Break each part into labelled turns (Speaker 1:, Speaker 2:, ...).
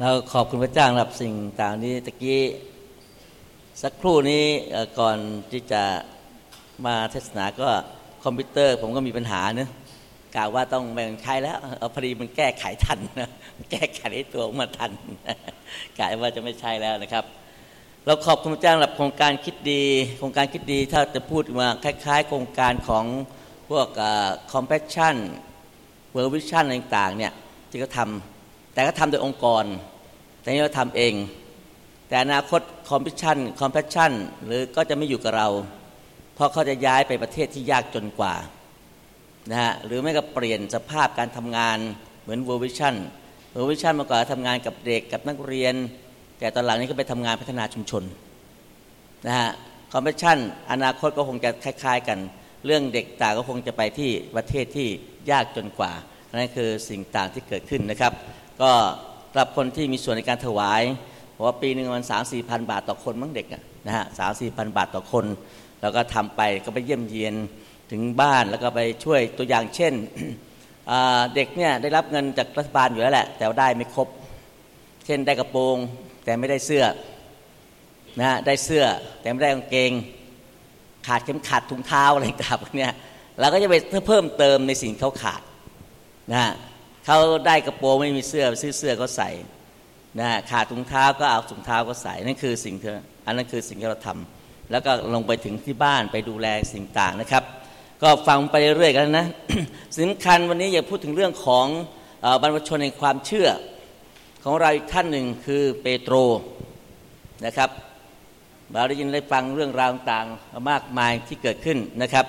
Speaker 1: เราขอบคุณพระเจ้าสำหรับสิ่งต่างนี้ตะกี้สักครู่นี้ก่อนที่จะมาเทศนาก็คอมพิวเตอร์ผมก็มีปัญหาเนะกล่าวว่าต้องแบ่งใช้แล้วเอาพอดีมันแก้ไขทันนะแก้ไขตัวมาทันกลายว่าจะไม่ใช่แล้วนะครับ เราขอบคุณพระเจ้าสำหรับโครงการคิดดีโครงการคิดดีถ้าจะพูดมาคล้าย ๆ โครงการของพวก Compassion World Vision ต่างๆเนี่ย ที่เขาทำแต่ก็ทำโดยองค์กร แต่นี่เราทำเอง แต่อนาคต Compassion Compassion หรือก็จะไม่อยู่กับเรา เพราะเขาจะย้ายไปประเทศที่ยากจนกว่านะฮะหรือไม่ก็เปลี่ยนสภาพการทำงานเหมือน World Vision World Vision เมื่อก่อนทำงานกับเด็กกับนักเรียน แต่ตอนหลังนี้ก็ไปทำงานพัฒนาชุมชนนะฮะ Compassion อนาคตก็คงจะคล้าย ๆ กัน เรื่องเด็กต่างก็คงจะไปที่ประเทศที่ยากจนกว่า นั่นคือสิ่งต่างที่เกิดขึ้นนะครับ ก็สำหรับคนที่มีส่วนในการถวายเพราะว่าปีหนึ่งมันสามสี่พันบาทต่อคนมั้งเด็กนะฮะสามสี่พันบาทต่อคน แล้วก็ทำไปก็ไปเยี่ยมเยียนถึงบ้านแล้วก็ไปช่วยตัวอย่างเช่นเด็กเนี่ยได้รับเงินจากรัฐบาลอยู่แล้วแหละ แต่ได้ไม่ครบ เช่นได้กระโปรง แต่ไม่ได้เสื้อนะได้เสื้อแต่ไม่ได้กางเกง ขาดเข็มขัดถุงเท้าอะไรต่างๆเนี่ยเราก็จะไปเพิ่มเติมในสิ่งเขาขาด นะเขาได้กระโปรงไม่มีเสื้อซื้อเสื้อก็ใส่นะขาดถุงเท้าก็เอาถุงเท้าก็ใส่นั่นคือสิ่งที่อันนั้นคือสิ่งที่เราทำแล้วก็ลงไปถึงที่บ้านไปดูแลสิ่งต่างนะครับ ก็ฟังไปเรื่อยๆกันนะสำคัญวันนี้อย่าพูดถึงเรื่องของบรรพชนในความเชื่อ ของเราอีกท่านหนึ่งคือเปโตรนะครับเราได้ยินได้ฟังเรื่องราวต่างมากมายที่เกิดขึ้นนะครับ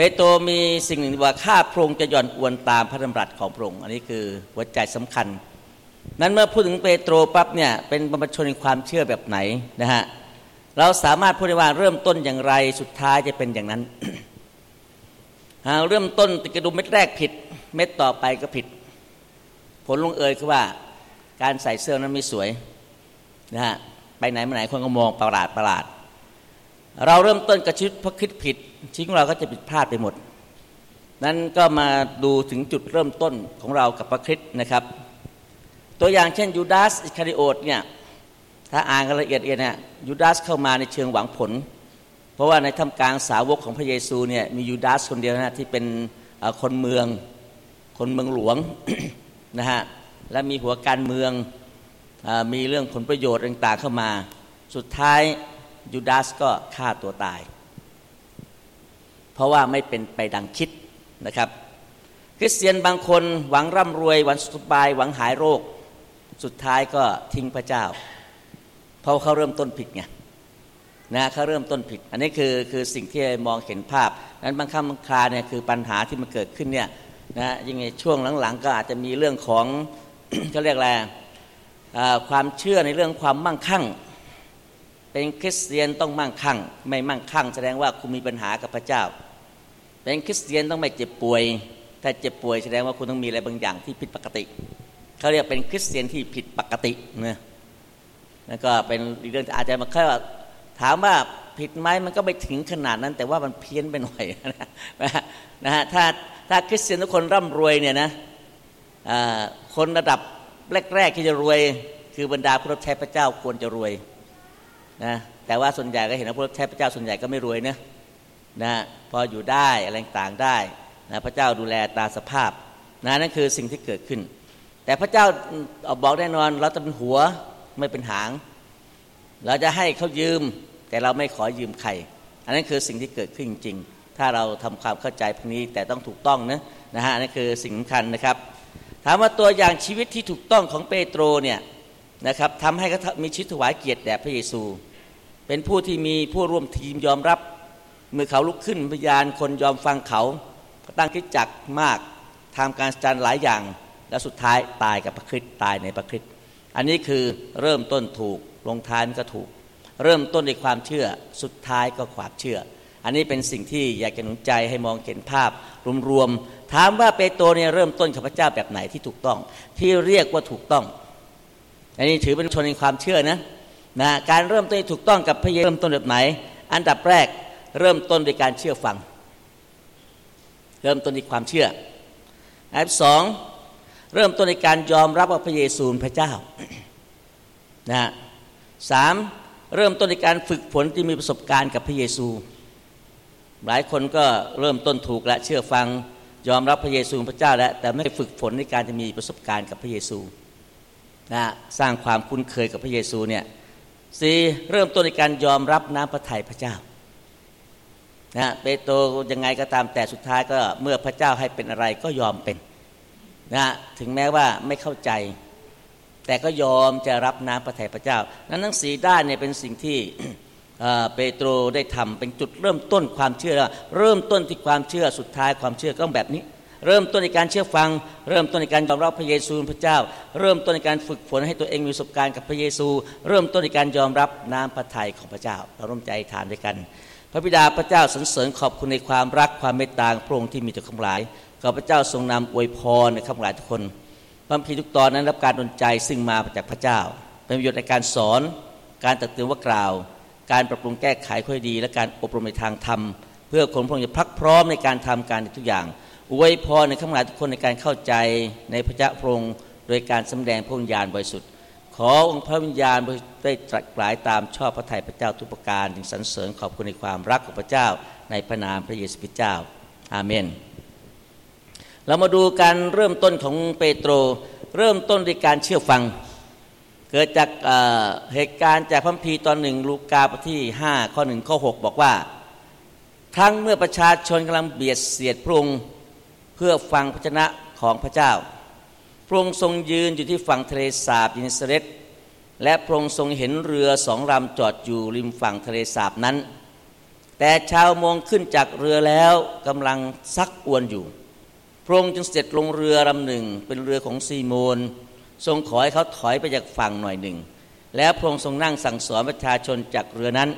Speaker 1: เปโตรมีสิ่งหนึ่งว่าข้าพระองค์จะย่อนอวนตามพระดำรัสของพระองค์อันนี้คือหัวใจสำคัญ นั้นเมื่อพูดถึงเปโตรปั๊บเนี่ยเป็นบรรพชนในความเชื่อแบบไหนนะฮะเราสามารถพูดได้ว่าเริ่มต้นอย่างไรสุดท้ายจะเป็นอย่างนั้นเริ่มต้นติกระดุมเม็ดแรกผิด เม็ดต่อไปก็ผิด ผลลงเอยคือว่าการใส่เสื้อนั้นไม่สวยนะฮะไปไหนมาไหนคนก็มองประหลาดประหลาด เราเริ่มต้นกับชีวิตพระคิดผิดชีวิตของเราก็จะผิดพลาดไปหมด นั้นก็มาดูถึงจุดเริ่มต้นของเรากับพระคิดนะครับ ตัวอย่างเช่นยูดาสอิคาริโอตเนี่ยถ้าอ่านกันละเอียดเนี่ยยูดาสเข้ามาในเชิงหวังผล เพราะว่าในทำกลางสาวกของพระเยซูเนี่ยมียูดาสคนเดียวนะที่เป็นคนเมือง คนเมืองหลวงนะฮะและมีหัวการเมืองมีเรื่องผลประโยชน์ต่างๆเข้ามา สุดท้าย ยูดาสก็ฆ่าตัวตาย เพราะว่าไม่เป็นไปดังคิดนะครับ คริสเตียนบางคนหวังร่ำรวยหวังสุบายหวังหายโรค สุดท้ายก็ทิ้งพระเจ้า เพราะเขาเริ่มต้นผิดไงนะเขาเริ่มต้นผิด อันนี้คือคือสิ่งที่มองเห็นภาพ นั้นบางคำบางคราเนี่ยคือปัญหาที่มันเกิดขึ้นเนี่ยนะยังไงช่วงหลังๆ ก็อาจจะมีเรื่องของเขาเรียกอะไรความเชื่อในเรื่องความมั่งคั่ง เป็นคริสเตียนต้องมั่งคั่ง ไม่มั่งคั่ง แสดงว่าคุณมีปัญหากับพระเจ้า เป็นคริสเตียนต้องไม่เจ็บป่วย ถ้าเจ็บป่วยแสดงว่าคุณต้องมีอะไรบางอย่างที่ผิดปกติ เขาเรียกเป็นคริสเตียนที่ผิดปกตินะแล้วก็เป็นเรื่องอาจจะมาแค่ถามว่าผิดไหมมันก็ไม่ถึงขนาดนั้น แต่ว่ามันเพี้ยนไปหน่อยนะฮะถ้าถ้าคริสเตียนทุกคนร่ำรวยเนี่ยนะคนระดับแรกๆที่จะรวย คือบรรดาผู้รับใช้พระเจ้าควรจะรวย นะแต่ว่าส่วนใหญ่ก็เห็นว่าผู้รับใช้พระเจ้าส่วนใหญ่ก็ไม่รวยนะนะพออยู่ได้อะไรต่างได้นะพระเจ้าดูแลตาสภาพนะนั่นคือสิ่งที่เกิดขึ้น แต่พระเจ้าบอกแน่นอนเราจะเป็นหัวไม่เป็นหาง เราจะให้เขายืม แต่เราไม่ขอยืมใคร อันนั้นคือสิ่งที่เกิดขึ้นจริงถ้าเราทำความเข้าใจพวกนี้แต่ต้องถูกต้องนะนะฮะนั่นคือสิ่งสำคัญนะครับ ถามว่าตัวอย่างชีวิตที่ถูกต้องของเปโตรเนี่ยนะครับทำให้เขามีชีวิตถวายเกียรติแด่พระเยซู เป็นผู้ที่มีผู้ร่วมทีมยอมรับ เมื่อเขาลุกขึ้นพยานคนยอมฟังเขาตั้งคิดจักมากทำการจันหลายอย่าง แล้วสุดท้ายตายกับพระคริสต์ตายในพระคริสต์อันนี้คือเริ่มต้นถูกลงท้ายก็ถูก เริ่มต้นในความเชื่อสุดท้ายก็ความเชื่อ อันนี้เป็นสิ่งที่อยากจะหนุนใจให้มองเห็นภาพรวมๆถามว่าเปโตรเนี่ยเริ่มต้นกับพระเจ้าแบบไหนที่ถูกต้อง ที่เรียกว่าถูกต้อง อันนี้ถือเป็นชนในความเชื่อนะ นะการเริ่มต้นถูกต้องกับพระเยซูเริ่มต้นแบบไหน อันดับแรกเริ่มต้นด้วยการเชื่อฟัง เริ่มต้นด้วยความเชื่ออันดับสองเริ่มต้นในการยอมรับว่าพระเยซูพระเจ้านะสามเริ่มต้นในการฝึกฝนที่มีประสบการณ์กับพระเยซู หลายคนก็เริ่มต้นถูกและเชื่อฟังยอมรับพระเยซูพระเจ้าแล้วแต่ไม่ฝึกฝนในการจะมีประสบการณ์กับพระเยซูนะสร้างความคุ้นเคยกับพระเยซูเนี่ย สี่เริ่มต้นในการยอมรับน้ำพระทัยพระเจ้านะเปโตรยังไงก็ตามแต่สุดท้ายก็เมื่อพระเจ้าให้เป็นอะไรก็ยอมเป็นนะถึงแม้ว่าไม่เข้าใจ แต่ก็ยอมจะรับน้ำพระทัยพระเจ้า นั้นทั้งสีด้านเนี่ยเป็นสิ่งที่เปโตรได้ทำเป็นจุดเริ่มต้นความเชื่อ เริ่มต้นที่ความเชื่อสุดท้ายความเชื่อก็แบบนี้ เริ่มต้นในการเชื่อฟัง เริ่มต้นในการยอมรับพระเยซูพระเจ้า เริ่มต้นในการฝึกฝนให้ตัวเองมีประสบการณ์กับพระเยซู เริ่มต้นในการยอมรับน้ำพระทัยของพระเจ้า เราร่วมใจทานด้วยกัน พระบิดาพระเจ้าสรรเสริญขอบคุณในความรักความเมตตาพระองค์ที่มีต่อข้าหลายขอพระเจ้าทรงนำอวยพรในข้าหลายทุกคนพระพีทุกตอนนั้นรับการดลใจซึ่งมาจากพระเจ้า เป็นประโยชน์ในการสอน การตักเตือนว่ากล่าว การปรับปรุงแก้ไขข้อดี และการอบรมในทางธรรม เพื่อคนพระองค์จะพักพร้อมในการทำการทุกอย่าง อวยพรในข้าพเจ้าทุกคนในการเข้าใจในพระเจ้าพระองค์โดยการสำแดงพระวิญญาณบริสุทธิ์ ขอองค์พระวิญญาณได้ตรัสกลายตามชอบพระทัยพระเจ้าทุกประการถึงสรรเสริญขอบคุณในความรักของพระเจ้าในพระนามพระเยซูคริสต์เจ้าอาเมน เรามาดูการเริ่มต้นของเปโตร เริ่มต้นด้วยการเชื่อฟัง เกิดจากเหตุการณ์จากพัมพีตอนหนึ่งลูกาบทที่ 5 ข้อหนึ่งข้อ 6 บอกว่า ครั้งเมื่อประชาชนกำลังเบียดเสียดพระองค์ เพื่อฟังพระชนะของพระเจ้า พระองค์ทรงยืนอยู่ที่ฝั่งทะเลสาบยินสเรตและพระองค์ทรงเห็นเรือสองลำจอดอยู่ริมฝั่งทะเลสาบนั้น แต่ชาวมองขึ้นจากเรือแล้วกำลังซักอวนอยู่ พระองค์จึงเสด็จลงเรือลำหนึ่งเป็นเรือของซีโมน ทรงขอให้เขาถอยไปจากฝั่งหน่อยหนึ่ง แล้วพระองค์ทรงนั่งสั่งสอนประชาชนจากเรือนั้น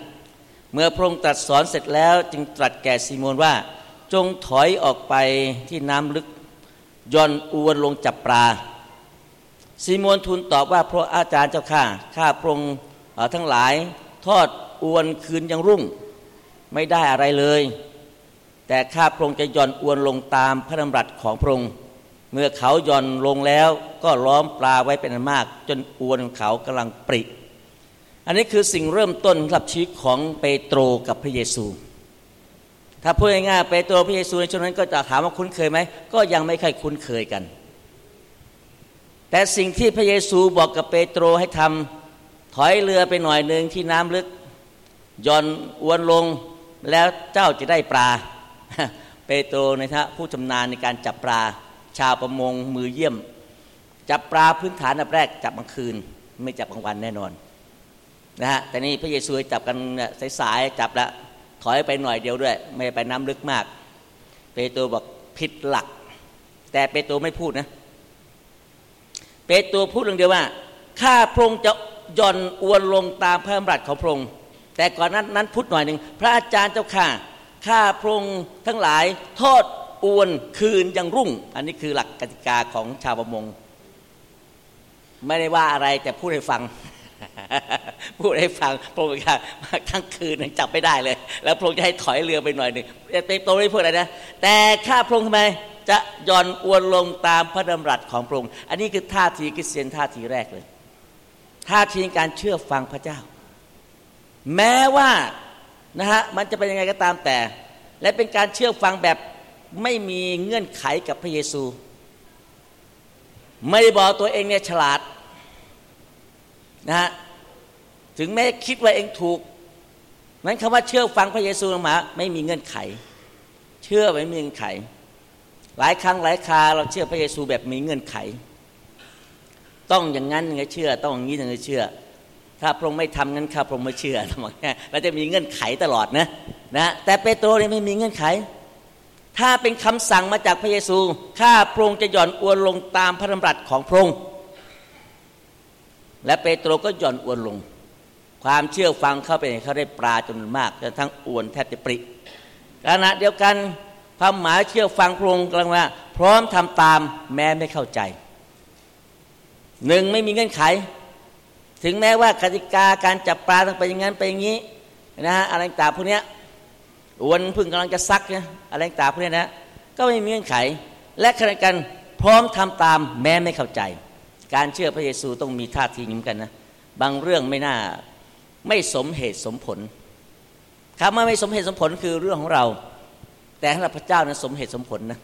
Speaker 1: เมื่อพระองค์ตรัสสอนเสร็จแล้วจึงตรัสแก่ซีโมนว่า จงถอยออกไปที่น้ำลึกย่อนอวนลงจับปลาซีโมนทูลตอบว่าพระอาจารย์เจ้าข้าข้าพระองค์ทั้งหลายทอดอวนคืนยังรุ่ง ไม่ได้อะไรเลย แต่ข้าพระองค์จะย่อนอวนลงตามพระดำรัสของพระองค์เมื่อเขาย่อนลงแล้วก็ล้อมปลาไว้เป็นมาก จนอวนเขากำลังปริ อันนี้คือสิ่งเริ่มต้นสำหรับชีวิตของเปโตรกับพระเยซู ถ้าพูดง่ายๆเปโตรพระเยซูในช่วงนั้นก็จะถามว่าคุ้นเคยไหม ก็ยังไม่ค่อยคุ้นเคยกัน แต่สิ่งที่พระเยซูบอกกับเปโตรให้ทำถอยเรือไปหน่อยหนึ่งที่น้ำลึกย่อนอวนลงแล้วเจ้าจะได้ปลา เปโตรในท่าผู้ชำนาญในการจับปลา ชาวประมงมือเยี่ยม จับปลาพื้นฐานอันแรกจับกลางคืน ไม่จับกลางวันแน่นอนนะฮะแต่นี่พระเยซูจับกันสายๆจับและ ถอยไปหน่อยเดียวด้วย ไม่ไปน้ำลึกมาก เปโตรบอกผิดหลัก แต่เปโตรไม่พูดนะ เปโตรพูดเรื่องเดียวว่าข้าพระองค์จะย่อนอวนลงตามพระบัญญัติของพระองค์แต่ก่อนนั้นนั้นพูดหน่อยหนึ่งพระอาจารย์เจ้าข้าข้าพระองค์ทั้งหลายโทษอวนคืนยังรุ่ง อันนี้คือหลักกติกาของชาวประมง ไม่ได้ว่าอะไรแต่พูดให้ฟัง พูดให้ฟังพระองค์มาทั้งคืนจับไม่ได้เลย แล้วพระองค์จะให้ถอยเรือไปหน่อยหนึ่งเต็มโตไม่พูดอะไรนะ แต่ข้าพระองค์ทำไมจะย่อนอวนลงตามพระดำรัสของพระองค์ อันนี้คือท่าทีคริสเตียนท่าทีแรกเลย ท่าทีการเชื่อฟังพระเจ้า แม้ว่านะฮะมันจะเป็นยังไงก็ตามแต่ และเป็นการเชื่อฟังแบบไม่มีเงื่อนไขกับพระเยซู ไม่บอกตัวเองเนี่ยฉลาด นะฮะถึงแม้คิดว่าเองถูกนั้นคำว่าเชื่อฟังพระเยซูมาไม่มีเงื่อนไข เชื่อไม่มีเงื่อนไข หลายครั้งหลายคาเราเชื่อพระเยซูแบบมีเงื่อนไข ต้องอย่างนั้นอย่างนี้เชื่อ ต้องอย่างนี้อย่างนี้เชื่อ ถ้าพระองค์ไม่ทำงั้นข้าพระองค์ไม่เชื่อทั้งหมดเราจะมีเงื่อนไขตลอดนะนะแต่เปโตรเนี่ยไม่มีเงื่อนไข ถ้าเป็นคำสั่งมาจากพระเยซูข้าพระองค์จะหย่อนอวนลงตามพระดำรัสของพระองค์ และเปโตรก็หย่อนอวนลง ความเชื่อฟังเข้าไปเขาได้ปลาจำนวนมากจนทั้งอวนแทบจะปริขณะเดียวกันพระหมายเชื่อฟังพระองค์กลังว่า พร้อมทำตามแม้ไม่เข้าใจหนึ่งไม่มีเงื่อนไข ถึงแม้ว่ากติกาการจับปลาต้องไปอย่างนั้นไปอย่างนี้นะฮะอะไรต่างพวกนี้อวนพึ่งกำลังจะซักนี่ยอะไรต่างพวกนี้นะก็ไม่มีเงื่อนไข และขณะกันพร้อมทำตามแม้ไม่เข้าใจ การเชื่อพระเยซูต้องมีท่าทีนี้เหมือนกันนะบางเรื่องไม่น่าไม่สมเหตุสมผลคำว่าไม่สมเหตุสมผลคือเรื่องของเรา แต่สำหรับพระเจ้านะั้นสมเหตุสมผลนะ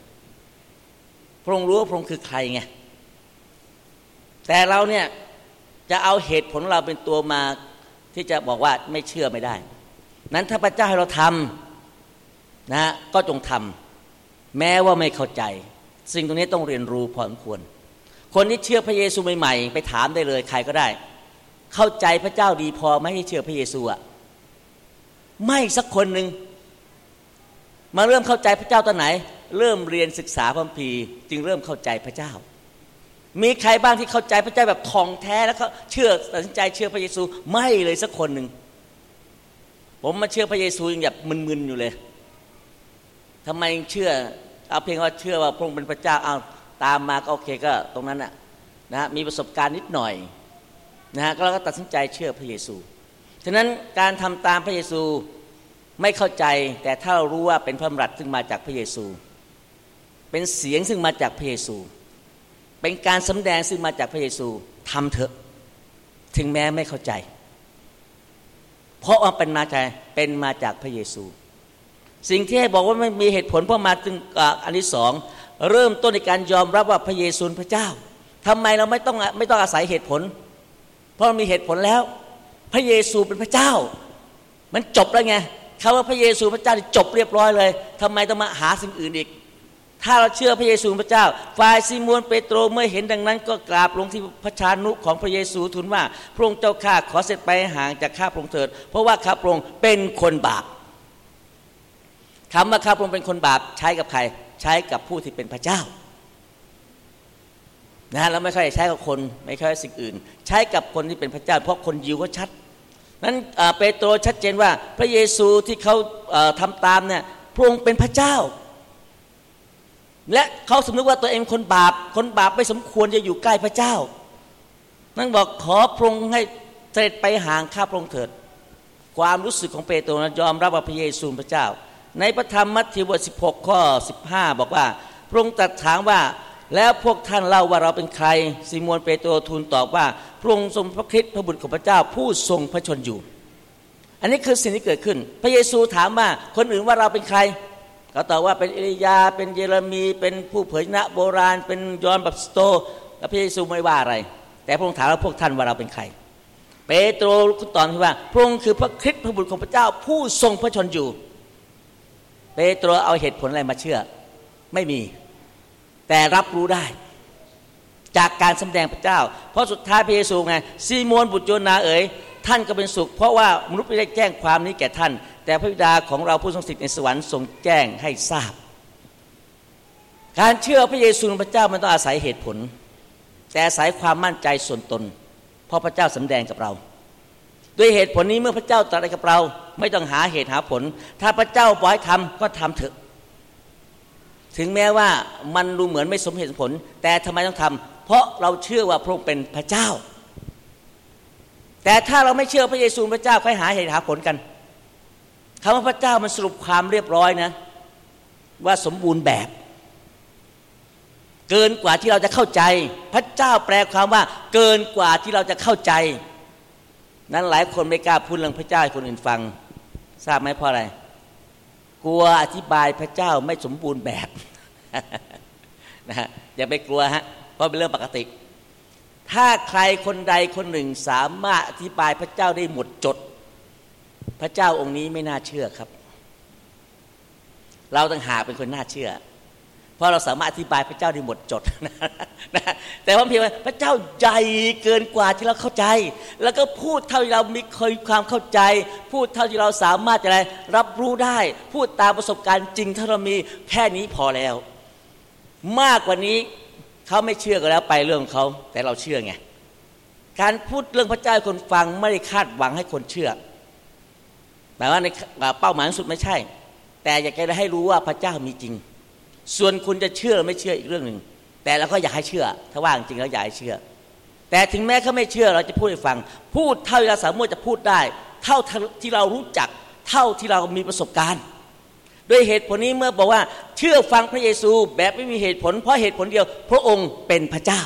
Speaker 1: พระองค์รู้ว่าพระองค์คือใครไงแต่เราเนี่ยจะเอาเหตุผลเราเป็นตัวมาที่จะบอกว่าไม่เชื่อไม่ได้ นั้นถ้าพระเจ้าให้เราทำนะก็จงทำแม้ว่าไม่เข้าใจ สิ่งตรงนี้ต้องเรียนรู้พอสมควร คนที่เชื่อพระเยซูใหม่ๆไปถามได้เลยใครก็ได้ เข้าใจพระเจ้าดีพอไหม่ให้เชื่อพระเยซูอะไม่สักคนหนึ่งมาเริ่มเข้าใจพระเจ้าตอนไหน เริ่มเรียนศึกษาพระคัมภีร์จึงเริ่มเข้าใจพระเจ้า มีใครบ้างที่เข้าใจพระเจ้าแบบทองแท้แล้วเขาเชื่อตัดสินใจเชื่อพระเยซูไม่เลยสักคนหนึ่งผมมาเชื่อพระเยซูยังแบบมึนๆอยู่เลยทำไมเชื่อเอาเพียงว่าเชื่อว่าพระองค์เป็นพระเจ้าเอา ตามมาก็โอเคก็ตรงนั้นนะนะมีประสบการณ์นิดหน่อยนะฮะก็เราก็ตัดสินใจเชื่อพระเยซู ฉะนั้นการทำตามพระเยซูไม่เข้าใจแต่ถ้าเรารู้ว่าเป็นพระบัญญัติซึ่งมาจากพระเยซู เป็นเสียงซึ่งมาจากพระเยซู เป็นการสำแดงซึ่งมาจากพระเยซูทำเถอะ ถึงแม้ไม่เข้าใจ เพราะว่าเป็นมาจากเป็นมาจากพระเยซู สิ่งที่ให้บอกว่าไม่มีเหตุผลเพราะมาถึงอันที่สอง เริ่มต้นในการยอมรับว่าพระเยซูพระเจ้าทำไมเราไม่ต้องไม่ต้องอาศัยเหตุผล เพราะมีเหตุผลแล้ว พระเยซูเป็นพระเจ้า มันจบแล้วไงคำว่าพระเยซูพระเจ้าจบเรียบร้อยเลยทำไมต้องมาหาสิ่งอื่นอีก ถ้าเราเชื่อพระเยซูพระเจ้า ฝ่ายซิมวนเปโตรเมื่อเห็นดังนั้น ก็กราบลงที่พระชานุของพระเยซูทูลว่า พระองค์เจ้าข้าขอเสร็จไปห่างจากข้าพระองค์เถิด เพราะว่าข้าพระองค์เป็นคนบาปคำว่าข้าพระองค์เป็นคนบาปใช้กับใคร ใช้กับผู้ที่เป็นพระเจ้านะเราไม่ค่อยใช้กับคนไม่ค่อยสิ่งอื่น ใช้กับคนที่เป็นพระเจ้า เพราะคนยิวก็ชัดนั้นเปโตรชัดเจนว่า พระเยซูที่เขาทำตามเนี่ยพระองค์เป็นพระเจ้า และเขาสำนึกว่าตัวเองคนบาป คนบาปไม่สมควรจะอยู่ใกล้พระเจ้า นั่นบอกขอพระองค์ให้เสด็จไปห่างข้าพระองค์เถิด ความรู้สึกของเปโตรนะยอมรับว่าพระเยซูพระเจ้า ในพระธรรมมัทธิวบท16 ข้อ 15 บอกว่า พระองค์ตรัสถามว่าแล้วพวกท่านเล่าว่าเราเป็นใครซิมวนเปโตรทูลตอบว่า พระองค์ทรงพระคิดพระบุตรของพระเจ้าผู้ทรงพระชนอยู่ อันนี้คือสิ่งที่เกิดขึ้น พระเยซูถามว่าคนอื่นว่าเราเป็นใครเขาตอบว่าเป็นเอลียาเป็นเยเรมีเป็นผู้เผยนะโบราณ เป็นยอนบับสโตแล้วพระเยซูไม่ว่าอะไร แต่พระองค์ถามว่าพวกท่านว่าเราเป็นใคร เปโตรตอบว่า พระองค์คือพระคริสต์พระบุตรของพระเจ้าผู้ทรงพระชนอยู่ เปโตรเอาเหตุผลอะไรมาเชื่อ ไม่มี แต่รับรู้ได้ จากการสำแดงพระเจ้า เพราะสุดท้ายพระเยซูไงซีโมนบุตรโยนาเอ๋ยท่านก็เป็นสุข เพราะว่ามนุษย์ไม่ได้แจ้งความนี้แก่ท่าน แต่พระบิดาของเราผู้ทรงสิทธิ์ในสวรรค์ทรงแจ้งให้ทราบ การเชื่อพระเยซูพระเจ้ามันต้องอาศัยเหตุผล แต่อาศัยความมั่นใจส่วนตน เพราะพระเจ้าสำแดงกับเรา ด้วยเหตุผลนี้เมื่อพระเจ้าตรัสกับเรา ไม่ต้องหาเหตุหาผล ถ้าพระเจ้าบอกให้ทำก็ทำเถอะ ถึงแม้ว่ามันดูเหมือนไม่สมเหตุผล แต่ทำไมต้องทำเพราะเราเชื่อว่าพระองค์เป็นพระเจ้า แต่ถ้าเราไม่เชื่อพระเยซูพระเจ้าค่อยหาเหตุหาผลกันคำว่าพระเจ้ามันสรุปความเรียบร้อยนะ ว่าสมบูรณ์แบบ เกินกว่าที่เราจะเข้าใจ พระเจ้าแปลความว่า เกินกว่าที่เราจะเข้าใจ นั้นหลายคนไม่กล้าพูดเรื่องพระเจ้าให้คนอื่นฟัง ทราบไหมเพราะอะไร กลัวอธิบายพระเจ้าไม่สมบูรณ์แบบนะฮะอย่าไปกลัวฮะเพราะเป็นเรื่องปกติ ถ้าใครคนใดคนหนึ่งสามารถอธิบายพระเจ้าได้หมดจด พระเจ้าองค์นี้ไม่น่าเชื่อครับ เราต้องหาเป็นคนน่าเชื่อ เพราะเราสามารถอธิบายพระเจ้าได้หมดจดนะ แต่ว่าเพียงพระเจ้าใหญ่เกินกว่าที่เราเข้าใจ แล้วก็พูดเท่าที่เรามีเคยความเข้าใจ พูดเท่าที่เราสามารถจะไรรับรู้ได้ พูดตามประสบการณ์จริงถ้าเรามีแค่นี้พอแล้ว มากกว่านี้เขาไม่เชื่อก็แล้วไปเรื่องเขาแต่เราเชื่อไงการพูดเรื่องพระเจ้าคนฟังไม่ได้คาดหวังให้คนเชื่อแต่ว่าในเป้าหมายสุดไม่ใช่ แต่อยากจะให้รู้ว่าพระเจ้ามีจริง ส่วนคุณจะเชื่อไม่เชื่ออีกเรื่องหนึ่ง แต่เราก็อยากให้เชื่อ ถ้าว่าจริงแล้วอยากให้เชื่อ แต่ถึงแม้เขาไม่เชื่อเราจะพูดให้ฟัง พูดเท่าที่เราสามารถจะพูดได้ เท่าที่เรารู้จัก เท่าที่เรามีประสบการณ์ด้วยเหตุผลนี้เมื่อบอกว่าเชื่อฟังพระเยซูแบบไม่มีเหตุผล เพราะเหตุผลเดียว พระองค์เป็นพระเจ้า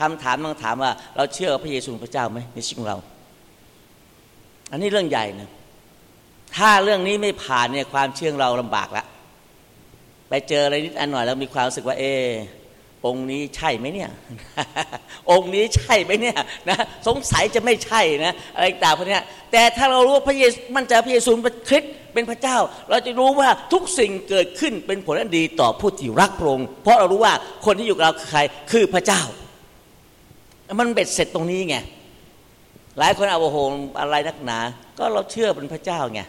Speaker 1: คำถามต้องถามว่า เราเชื่อพระเยซูพระเจ้าไหมในชีวิตของเรา อันนี้เรื่องใหญ่นะถ้าเรื่องนี้ไม่ผ่านเนี่ยความเชื่อเราลำบากละไปเจออะไรนิดอันหน่อยแล้วมีความรู้สึกว่า เอ องค์นี้ใช่ไหมเนี่ย องค์นี้ใช่ไหมเนี่ยนะสงสัยจะไม่ใช่นะอะไรต่างพวกนี้แต่ถ้าเรารู้พระเยซูมั่นใจพระเยซูเป็นคริสเป็นพระเจ้า เราจะรู้ว่าทุกสิ่งเกิดขึ้นเป็นผลอันดีต่อผู้ที่รักพระองค์เพราะเรารู้ว่าคนที่อยู่กับเราคือใครคือพระเจ้า มันเบ็ดเสร็จตรงนี้ไงหลายคนเอาโอ้โหอะไรนักหนา ก็เราเชื่อเป็นพระเจ้าไง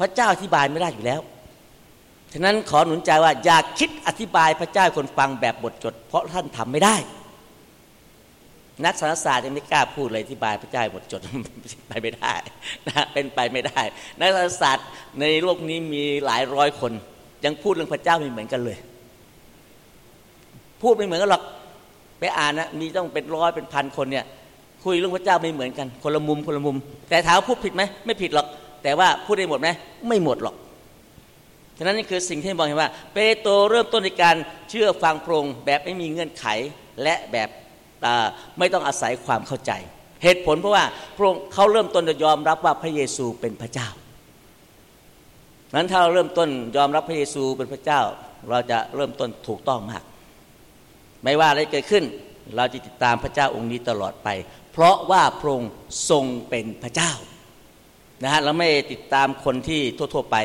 Speaker 1: พระเจ้าอธิบายไม่ได้อยู่แล้ว ฉะนั้นขอหนุนใจว่าอย่าคิดอธิบายพระเจ้าคนฟังแบบบทจด เพราะท่านทำไม่ได้ นักสารศาสตร์ยังไม่กล้าพูดเลยอธิบายพระเจ้าบทจดไปไม่ได้นะเป็นไปไม่ได้ นักสารศาสตร์ในโลกนี้มีหลายร้อยคน ยังพูดเรื่องพระเจ้าไม่เหมือนกันเลย พูดไม่เหมือนกันหรอกไปอ่านนะมีต้องเป็นร้อยเป็นพันคนเนี่ยคุยเรื่องพระเจ้าไม่เหมือนกัน คนละมุมคนละมุม แต่ถามพูดผิดไหมไม่ผิดหรอก แต่ว่าพูดได้หมดไหมไม่หมดหรอก ฉะนั้นนี่คือสิ่งที่บอกเห็นว่าเปโตรเริ่มต้นในการเชื่อฟังพระองค์แบบไม่มีเงื่อนไขและแบบไม่ต้องอาศัยความเข้าใจ เหตุผลเพราะว่าพระองค์เขาเริ่มต้นจะยอมรับว่าพระเยซูเป็นพระเจ้านั้นถ้าเราเริ่มต้นยอมรับพระเยซูเป็นพระเจ้า เราจะเริ่มต้นถูกต้องมาก ไม่ว่าอะไรเกิดขึ้น เราจะติดตามพระเจ้าองค์นี้ตลอดไป เพราะว่าพระองค์ทรงเป็นพระเจ้านะฮะเราไม่ติดตามคนที่ทั่ว ๆ ไป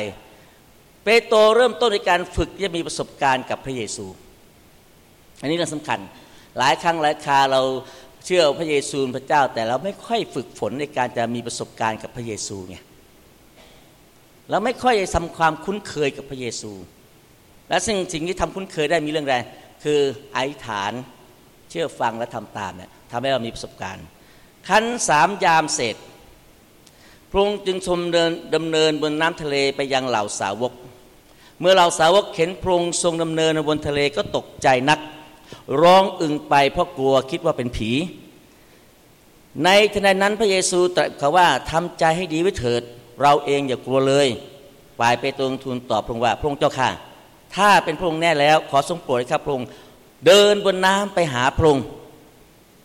Speaker 1: เปโตรเริ่มต้นในการฝึกที่จะมีประสบการณ์กับพระเยซู อันนี้เรื่องสำคัญ หลายครั้งหลายคาเราเชื่อพระเยซูพระเจ้า แต่เราไม่ค่อยฝึกฝนในการจะมีประสบการณ์กับพระเยซูไงเราไม่ค่อยทำความคุ้นเคยกับพระเยซู และสิ่งสิ่งที่ทำคุ้นเคยได้มีเรื่องอะไรคืออธิษฐานเชื่อฟังและทำตามเนี่ยทำให้เรามีประสบการณ์ ขั้นสามยามเสร็จพระองค์จึงชมเดินดำเนินบนน้ำทะเลไปยังเหล่าสาวก เมื่อเราสาวกเห็นพระองค์ทรงดำเนินบนทะเลก็ตกใจนัก ร้องอึงไปเพราะกลัวคิดว่าเป็นผี ในขณะนั้นพระเยซูตรัสเขาว่าทำใจให้ดีไว้เถิด เราเองอย่ากลัวเลยฝ่ายเปตรทูลตอบพระองค์ว่าพระองค์เจ้าค่ะ ถ้าเป็นพระองค์แน่แล้ว ขอทรงโปรดครับพระองค์เดินบนน้ำไปหาพระองค์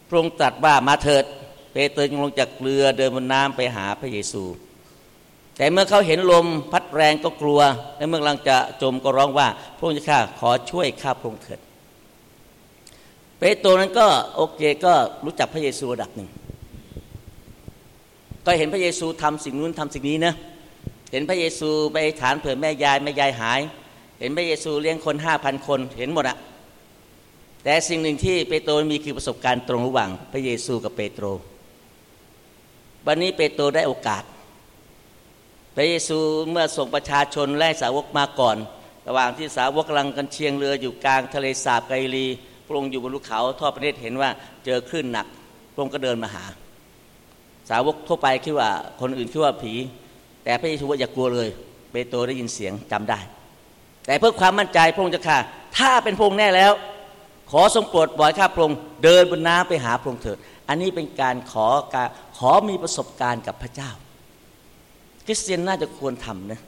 Speaker 1: พระองค์ตรัสว่ามาเถิด เปโตรจึงลงจากเรือเดินบนน้ำไปหาพระเยซู แต่เมื่อเขาเห็นลมพัดแรงก็กลัว และเมื่อกำลังจะจมก็ร้องว่า พระองค์ข้าขอช่วยข้าพระองค์เถิดเปโตรนั้นก็โอเคก็รู้จักพระเยซูระดับหนึ่ง ก็เห็นพระเยซูทำสิ่งนู้นทำสิ่งนี้นะ เห็นพระเยซูไปฐานเผื่อแม่ยายแม่ยายหาย เห็นพระเยซูเลี้ยงคนห้าพันคนเห็นหมดอะแต่สิ่งหนึ่งที่เปโตรมีคือประสบการณ์ตรงระหว่าง พระเยซูกับเปโตร วันนี้เปโตรได้โอกาส ระเยซูเมื่อส่งประชาชนและสาวกมาก่อน ระหว่างที่สาวกกำลังกันเชียงเรืออยู่กลางทะเลสาบไกลีพระองค์อยู่บนภูเขาทอดพระเนตรเห็นว่าเจอคลื่นหนักพระองค์ก็เดินมาหา สาวกทั่วไปคิดว่าคนอื่นคิดว่าผี แต่พระเยซูว่าอย่ากลัวเลยเปโตรได้ยินเสียงจำได้ แต่เพื่อความมั่นใจพระองค์จะค่ะ ถ้าเป็นพระองค์แน่แล้ว ขอทรงโปรดปล่อยข้าพระองค์เดินบนน้ำไปหาพระองค์เถิด อันนี้เป็นการขอการขอมีประสบการณ์กับพระเจ้า ริสเตียนน่าจะควรทำนะ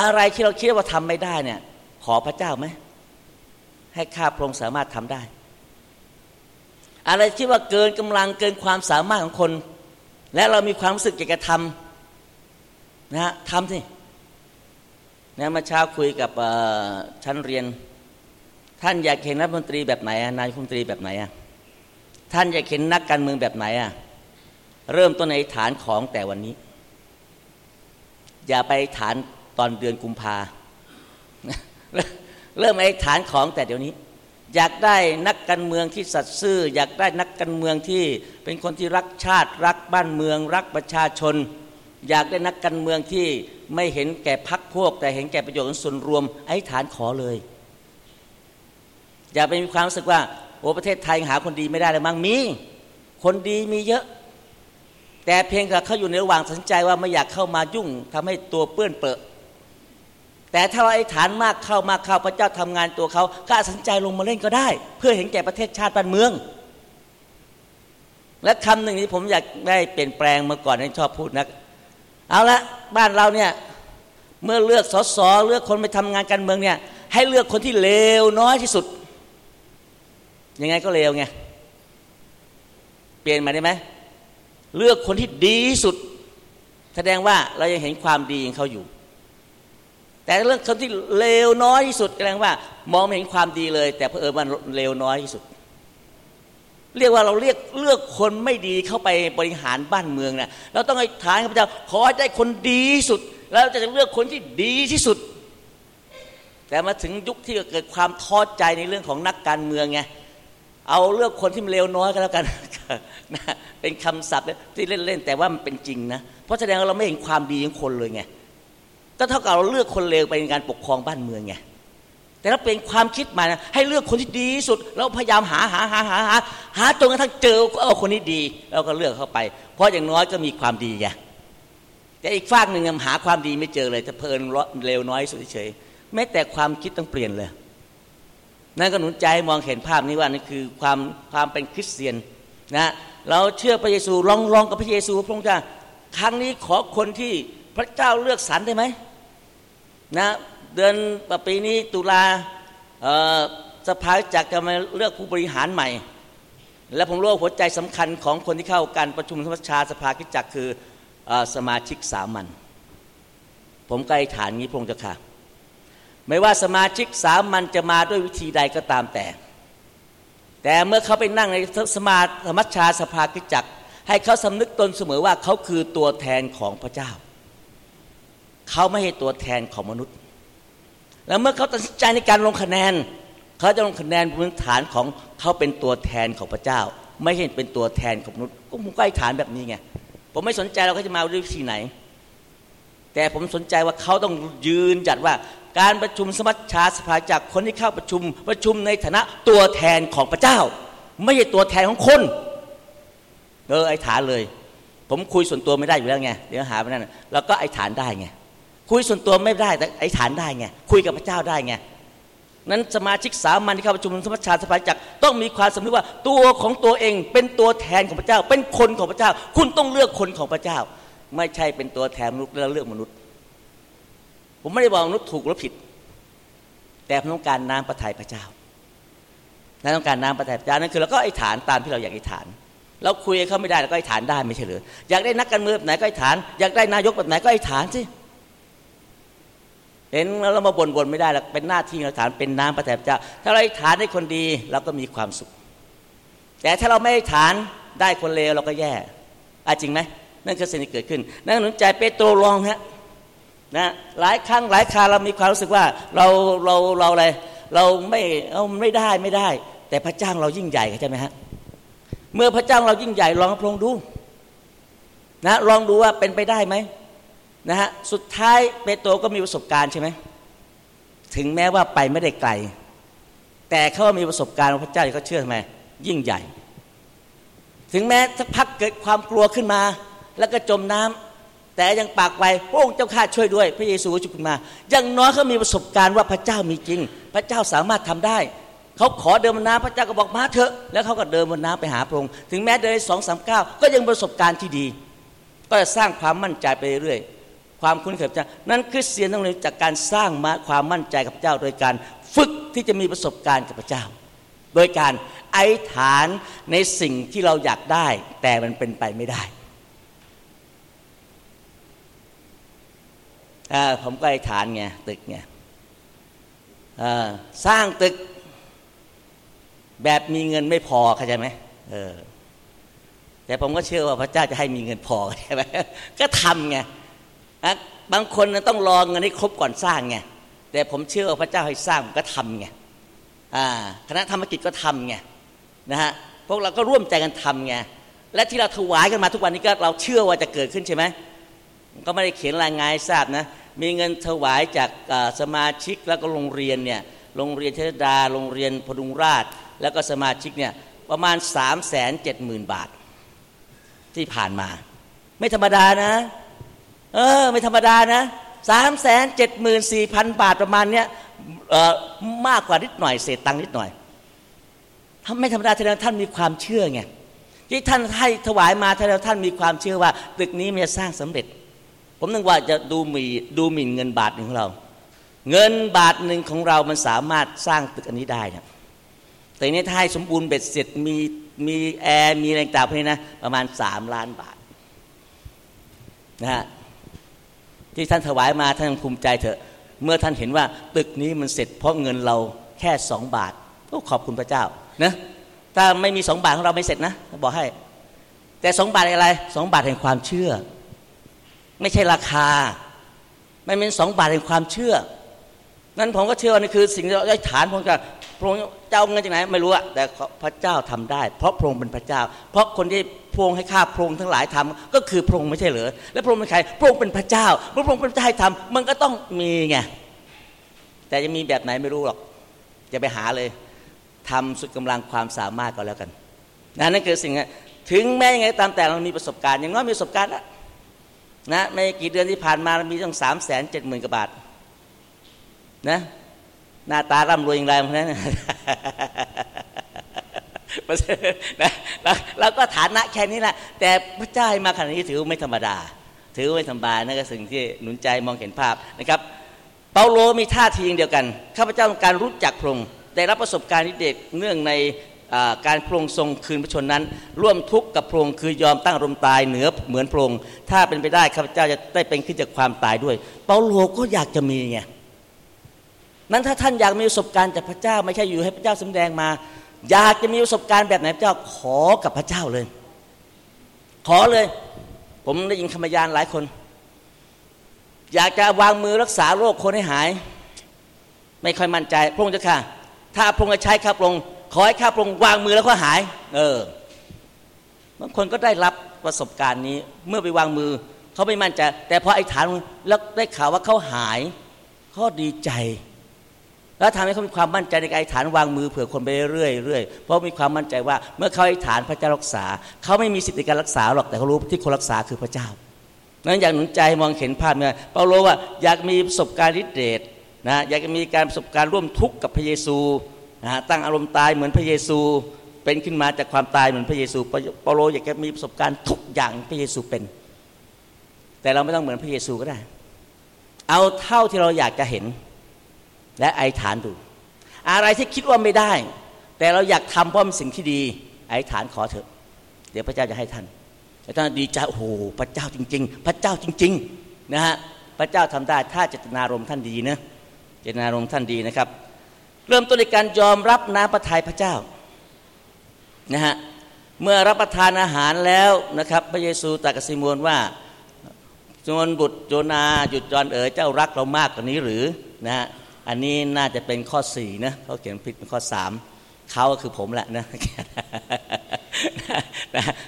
Speaker 1: อะไรที่เราคิดว่าทำไม่ได้เนี่ย ขอพระเจ้าไหมให้ข้าพระองค์สามารถทำได้ อะไรที่ว่าเกินกำลังเกินความสามารถของคน และเรามีความรู้สึกอยากจะทำนะฮะทำสินะมาเช้าคุยกับชั้นเรียน ท่านอยากเห็นรัฐมนตรีแบบไหนนายกรัฐมนตรีแบบไหนอะท่านอยากเห็นนักการเมืองแบบไหนอะเริ่มต้นในฐานของแต่วันนี้ อย่าไปฐานตอนเดือนกุมภาเริ่มไอ้ฐานของแต่เดี๋ยวนี้ อยากได้นักการเมืองที่สัตย์ซื่อ อยากได้นักการเมืองที่เป็นคนที่รักชาติ รักบ้านเมือง รักประชาชน อยากได้นักการเมืองที่ไม่เห็นแก่พักพวก แต่เห็นแก่ประโยชน์ส่วนรวม ไอ้ฐานขอเลย อย่าไปมีความรู้สึกว่าโอ้ประเทศไทยหาคนดีไม่ได้เลยมั้งมี คนดีมีเยอะ แต่เพียงแต่เขาอยู่ในระหว่างสนใจว่าไม่อยากเข้ามายุ่งทำให้ตัวเปื้อนเปื้อแต่ถ้าเราไอ้ฐานมากเข้ามากเข้าพระเจ้าทำงานตัวเขาก็สนใจลงมาเล่นก็ได้ เพื่อเห็นแก่ประเทศชาติบ้านเมือง และคำหนึ่งที่ผมอยากได้เปลี่ยนแปลงเมื่อก่อนที่ชอบพูดนักเอาละบ้านเราเนี่ยเมื่อเลือกสสเลือกคนไปทำงานการเมืองเนี่ยให้เลือกคนที่เลวน้อยที่สุดยังไงก็เลวไงเปลี่ยนมาได้ไหม เลือกคนที่ดีสุด แสดงว่าเรายังเห็นความดีของเขาอยู่ แต่เรื่องคนที่เลวน้อยที่สุดแสดงว่า มองไม่เห็นความดีเลย แต่เพอเออมันเลวน้อยที่สุด เรียกว่าเราเรียกเลือกคนไม่ดีเข้าไปบริหารบ้านเมืองนะเราต้องให้ฐานข้าพเจ้าขอให้ได้คนดีสุด แล้วจะเลือกคนที่ดีที่สุด แต่มาถึงยุคที่เกิดความท้อใจในเรื่องของนักการเมืองไง เอาเลือกคนที่มันเลวน้อยก็แล้วกันเป็นคำศัพท์ที่เล่นๆแต่ว่ามันเป็นจริงนะเพราะแสดงว่าเราไม่เห็นความดีของคนเลยไงก็เท่ากับเราเลือกคนเลวไปในการปกครองบ้านเมืองไงแต่ถ้าเป็นความคิดมานะให้เลือกคนที่ดีสุดเราพยายามหาหาหาหาหาหาจนกระทั่งเจอเอาคนนี้ดีเราก็เลือกเข้าไป เพราะอย่างน้อยก็มีความดีไงแต่อีกฝากหนึ่งหาความดีไม่เจอเลยจะเพลินเลวน้อยสุดเฉยแม้แต่ความคิดต้องเปลี่ยนเลย นั่นก็หนุนใจมองเห็นภาพนี้ว่านั่นคือความความเป็นคริสเตียนนะเราเชื่อพระเยซูลองลองกับพระเยซูพระองค์จะครั้งนี้ขอคนที่พระเจ้าเลือกสรรได้ไหมนะเดือนปีนี้ตุลาสภาจักจะมาเลือกผู้บริหารใหม่ และผมรู้หัวใจสำคัญของคนที่เข้าการประชุมสมัชชาสภาคิจักคือสมาชิกสามัญผมใกล้ฐานนี้พระองค์จะค่ะ ไม่ว่าสมาชิกสามัญจะมาด้วยวิธีใดก็ตามแต่ แต่เมื่อเขาไปนั่งในสมาสมัชชาสภาคิจักให้เขาสำนึกตนเสมอว่าเขาคือตัวแทนของพระเจ้า เขาไม่ใช่ตัวแทนของมนุษย์ แล้วเมื่อเขาตัดสินใจในการลงคะแนน เขาจะลงคะแนนพื้นฐานของเขาเป็นตัวแทนของพระเจ้า ไม่ใช่เป็นตัวแทนของมนุษย์ก็มุงใกล้ฐานแบบนี้ไงผมไม่สนใจเราเขาจะมาด้วยวิธีไหน แต่ผมสนใจว่าเขาต้องยืนจัดว่า การประชุมสมัชชาสภาจากคนที่เข้าประชุมประชุมในฐานะตัวแทนของพระเจ้า ไม่ใช่ตัวแทนของคนเออไอ้ฐานเลย ผมคุยส่วนตัวไม่ได้อยู่แล้วไงเดี๋ยวหาไปนั่นแล้วก็ไอ้ฐานได้ไงคุยส่วนตัวไม่ได้แต่ไอ้ฐานได้ไงคุยกับพระเจ้าได้ไงนั้นสมาชิกสามัญที่เข้าประชุมสมัชชาสภาจากต้องมีความสำนึกว่าตัวของตัวเองเป็นตัวแทนของพระเจ้า เป็นคนของพระเจ้า คุณต้องเลือกคนของพระเจ้า ไม่ใช่เป็นตัวแทนมนุษย์แล้วเลือกมนุษย์ ผมไม่ได้บอกมนุษย์ถูกหรือผิด แต่ผมต้องการน้ำประทัยพระเจ้านั่นต้องการน้ำประทัยพระเจ้านั่นคือเราก็ไอ้ฐานตามที่เราอยากไอ้ฐาน เราคุยเขาไม่ได้เราก็ไอ้ฐานได้ไม่ใช่หรืออยากได้นักการเมืองแบบไหนก็ไอ้ฐาน อยากได้นายกแบบไหนก็ไอ้ฐานสิเห็นแล้วเรามาบ่นบ่นไม่ได้เราเป็นหน้าที่เราฐานเป็นน้ำประทัยพระเจ้า ถ้าเราไอ้ฐานได้คนดีเราก็มีความสุข แต่ถ้าเราไม่ไอ้ฐานได้คนเลวเราก็แย่อาจริงไหมนั่นคือสิ่งที่เกิดขึ้น นั่นหนุนใจเปโตรลองฮะ นะหลายครั้งหลายคราเรามีความรู้สึกว่าเราเราเราอะไรเราไม่เอาไม่ได้ไม่ได้ แต่พระเจ้าเรายิ่งใหญ่ใช่ไหมฮะเมื่อพระเจ้าเรายิ่งใหญ่ลองลองดูนะลองดูว่าเป็นไปได้ไหมนะฮะสุดท้ายเปโตรก็มีประสบการณ์ใช่ไหมถึงแม้ว่าไปไม่ได้ไกล แต่เขามีประสบการณ์ของพระเจ้าเขาเชื่อทำไมยิ่งใหญ่ ถึงแม้สักพักเกิดความกลัวขึ้นมา แล้วก็จมน้ำ แต่ยังปากไปพระองค์เจ้าข้าช่วยด้วย พระเยซูชุขึ้นมาอย่างน้อยเขามีประสบการณ์ว่าพระเจ้ามีจริง พระเจ้าสามารถทำได้เขาขอเดินบนน้ำพระเจ้าก็บอกมาเถอะ แล้วเขาก็เดินบนน้ำไปหาพระองค์ถึงแม้เดินสองสามก้าวก็ยังประสบการณ์ที่ดี ก็จะสร้างความมั่นใจไปเรื่อยความคุ้นเคยกับเจ้านั่นคือเสียนต้องเลยนจากการสร้างมาความมั่นใจกับพระเจ้า โดยการฝึกที่จะมีประสบการณ์กับพระเจ้า โดยการไอฐานในสิ่งที่เราอยากได้ แต่มันเป็นไปไม่ได้ ผมก็ไอ้ฐานไงตึกไงสร้างตึก แบบมีเงินไม่พอเข้าใจไหมเออแต่ผมก็เชื่อว่าพระเจ้าจะให้มีเงินพอใช่ไหมก็ทำไงบางคนต้องรอเงินให้ครบก่อนสร้างไงแต่ผมเชื่อว่าพระเจ้าให้สร้างก็ทำไงคณะธรรมกิจก็ทำไงนะฮะพวกเราก็ร่วมใจกันทำไงและที่เราถวายกันมาทุกวันนี้ก็เราเชื่อว่าจะเกิดขึ้นใช่ไหมก็ไม่ได้เขียนรายงานทราบนะ มีเงินถวายจากสมาชิกแล้วก็โรงเรียนเนี่ยโรงเรียนเทศดาโรงเรียนพดุงราช แล้วก็สมาชิกเนี่ยประมาณ3ามแสนเจ็ดหมื่นบาท ที่ผ่านมา ไม่ธรรมดานะ เออ ไม่ธรรมดานะสามแสนเจ็ดหมื่นสี่พันบาทประมาณเนี้ยมากกว่านิดหน่อยเศษตังค์นิดหน่อยถ้าไม่ธรรมดาแสดงท่านมีความเชื่อไงที่ท่านให้ถวายมาแสดงท่านมีความเชื่อว่า ตึกนี้มันจะสร้างสำเร็จ ผมนึกว่าจะดูหมีดูหมิ่นเงินบาทหนึ่งของเรา เงินบาทหนึ่งของเรามันสามารถสร้างตึกอันนี้ได้นะแต่ในี้าให้สมบูรณ์เบ็ดเสร็จมีมีแอร์มีแรต่างพวกนี้นะประมาณสามล้านบาทนะฮะที่ท่านถวายมาท่านภูมิใจเถอะ เมื่อท่านเห็นว่าตึกนี้มันเสร็จ เพราะเงินเราแค่สองบาทก็ขอบคุณพระเจ้านะถ้าไม่มีสองบาทของเราไม่เสร็จนะบอกให้ แต่สองบาทอะไรสองบาทแห่งความเชื่อ ไม่ใช่ราคา ไม่เป็นสองบาทแห่งความเชื่อ นั้นผมก็เชื่อว่านี่คือ สิ่งที่เราได้ฐานผมจะพระองค์เจ้าเงินจากไหนไม่รู้อะแต่พระเจ้าทำได้ เพราะพระองค์เป็นพระเจ้า เพราะคนที่พระองค์ให้ข้าพระองค์ทั้งหลายทำก็คือพระองค์ไม่ใช่เหรอและพระองค์เป็นใครพระองค์เป็นพระเจ้าเมื่อพระองค์เป็นพระเจ้าให้ทำมันก็ต้องมีไงแต่จะมีแบบไหนไม่รู้หรอกจะไปหาเลยทำสุดกำลังความสามารถก็แล้วกันนั่นคือสิ่งถึงแม้ยังไงตามแต่เรามีประสบการณ์อย่างน้อยมีประสบการณ์แล้ว นะไม่กี่เดือนที่ผ่านมามีตั้งสามแสนเจ็ดหมื่นกว่าบาทนะหน้าตาร่ำรวยอย่างไรพวกนั้นนะเราก็ฐานะแค่นี้แหละแต่พระเจ้าให้มาขนาดนี้ถือไม่ธรรมดา ถือไม่ธรรมดานั่นก็สิ่งที่หนุนใจมองเห็นภาพนะครับ เปาโลมีท่าทีเดียวกันข้าพเจ้าต้องการรู้จักพระองค์ได้รับประสบการณ์ที่เด็ดเนื่องใน การพระองค์ทรงคืนพระชนนั้น ร่วมทุกข์กับพระองค์คือยอมตั้งรมตายเหนือเหมือนพระองค์ถ้าเป็นไปได้ข้าพเจ้าจะได้เป็นขึ้นจากความตายด้วย เปาโลก็อยากจะมีไงนั้นถ้าท่านอยากมีประสบการณ์จากพระเจ้า ไม่ใช่อยู่ให้พระเจ้าสำแดงมา อยากจะมีประสบการณ์แบบไหนพระเจ้าขอกับพระเจ้าเลย ขอเลย ผมได้ยินคำยานหลายคน อยากจะวางมือรักษาโรคคนให้หาย ไม่ค่อยมั่นใจพระองค์จะค่ะ ถ้าพระองค์จะใช้ข้าพระองค์ ขอให้ข้าพระองค์วางมือแล้วก็หาย เออบางคนก็ได้รับประสบการณ์นี้ เมื่อไปวางมือเขาไม่มั่นใจ แต่พอไอ้ฐานแล้วได้ข่าวว่าเขาหายเขาดีใจ แล้วทำให้เขามีความมั่นใจในการไอ้ฐานวางมือเผื่อคนไปเรื่อยเรื่อยเพราะมีความมั่นใจว่า เมื่อเขาไอ้ฐานพระเจ้ารักษา เขาไม่มีสิทธิในการรักษาหรอกแต่เขารู้ที่คนรักษาคือพระเจ้านั้นอยากหนุนใจมองเห็นภาพเนี่ยเปาโลว่าอยากมีประสบการณ์ฤทธิเดชนะอยากจะมีการประสบการณ์ร่วมทุกข์กับพระเยซู นะตั้งอารมณ์ตายเหมือนพระเยซูเป็นขึ้นมาจากความตายเหมือนพระเยซูเปาโลอยากจะมีประสบการณ์ทุกอย่างพระเยซูเป็น แต่เราไม่ต้องเหมือนพระเยซูก็ได้ เอาเท่าที่เราอยากจะเห็น และไอฐานดู อะไรที่คิดว่าไม่ได้ แต่เราอยากทำเพราะมันสิ่งที่ดี ไอฐานขอเถอะ เดี๋ยวพระเจ้าจะให้ท่านแต่ท่านดีใจโอ้โหพระเจ้าจริง ๆ พระเจ้าจริง ๆ นะฮะพระเจ้าทำได้ถ้าเจตนารมณ์ท่านดีนะเจตนารมณ์ท่านดีนะครับ เริ่มต้นในการยอมรับน้ำพระทัยพระเจ้านะฮะเมื่อรับประทานอาหารแล้วนะครับ พระเยซูตรัสกับซิมวนว่าจนบุตรโจนาหยุดจอนเอ๋ยเจ้ารักเรามากกว่านี้หรือนะฮะอันนี้น่าจะเป็นข้อสี่นะเขาเขียนผิดเป็นข้อสามเขาก็คือผมแหละนะ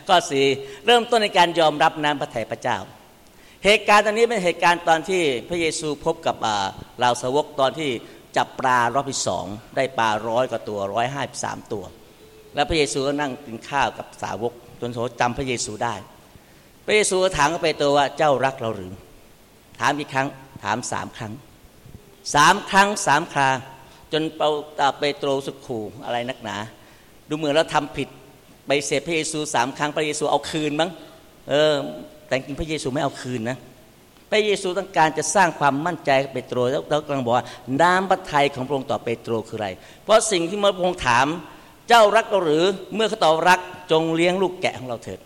Speaker 1: ข้อสี่เริ่มต้นในการยอมรับน้ำพระทัยพระเจ้า เหตุการณ์ตอนนี้เป็นเหตุการณ์ตอนที่พระเยซูพบกับเหล่าสาวกตอนที่ จับปลารอบที่สองได้ปลาร้อยกว่าตัวร้อยห้าสามตัว แล้วพระเยซูก็นั่งกินข้าวกับสาวก จนโสจำพระเยซูได้ พระเยซูก็ถามกับเปโตรว่าเจ้ารักเราหรือ ถามอีกครั้งถามสามครั้งสามครั้งสามครา จนเปาตาเปโตรสุขูอะไรนักหนา ดูเหมือนเราทำผิดไปเสพพระเยซูสามครั้งพระเยซูเอาคืนมั้งเออแต่จริงพระเยซูไม่เอาคืนนะ พระเยซูต้องการจะสร้างความมั่นใจกับเปโตรแล้วเรากำลังบอกว่าน้ำพระทัยของพระองค์ต่อเปโตรคืออะไร เพราะสิ่งที่เมื่อพระองค์ถามเจ้ารักเราหรือเมื่อเขาตอบรักจงเลี้ยงลูกแกะของเราเถิด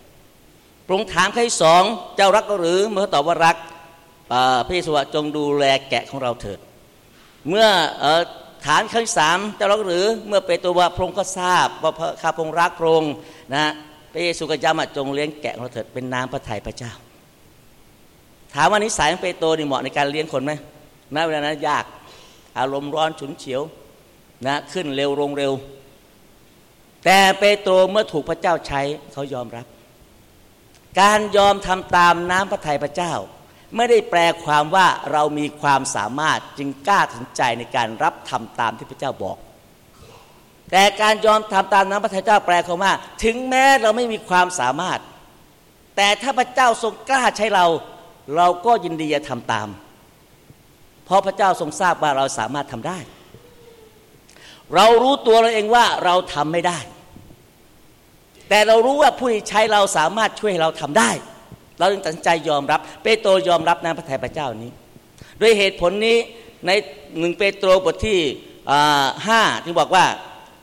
Speaker 1: พระองค์ถามครั้งที่สองเจ้ารักเราหรือเมื่อเขาตอบว่ารักพระเยซูจงดูแลแกะของเราเถิด เมื่อฐานครั้งสามเจะรักหรือเมื่อเปโตรว่าพระองค์ก็ทราบว่าข้าพระองค์รักพระองค์นะพระเยซูก็ย้ำจงเลี้ยงแกะของเราเถิดเป็นน้ำพระทัยพระเจ้า ถามว่านิสัยของเปโตรนี่เหมาะในการเลี้ยงคนไหมณเวลานั้นยากอารมณ์ร้อนฉุนเฉียวนะขึ้นเร็วลงเร็ว แต่เปโตรเมื่อถูกพระเจ้าใช้เขายอมรับ การยอมทำตามน้ำพระทัยพระเจ้า ไม่ได้แปลความว่าเรามีความสามารถจึงกล้าถึงใจในการรับทำตามที่พระเจ้าบอก แต่การยอมทำตามนั้นพระทัยเจ้าแปลความว่า ถึงแม้เราไม่มีความสามารถ แต่ถ้าพระเจ้าทรงกล้าใช้เรา เราก็ยินดีจะทำตาม เพราะพระเจ้าทรงทราบว่าเราสามารถทำได้ เรารู้ตัวเราเองว่าเราทำไม่ได้ แต่เรารู้ว่าผู้ที่ใช้เราสามารถช่วยเราทำได้ เราจึงตัดใจยอมรับ เปโตรยอมรับน้ำพระทัยพระเจ้านี้ ด้วยเหตุผลนี้ในหนึ่งเปโตรบทที่ห้าที่บอกว่า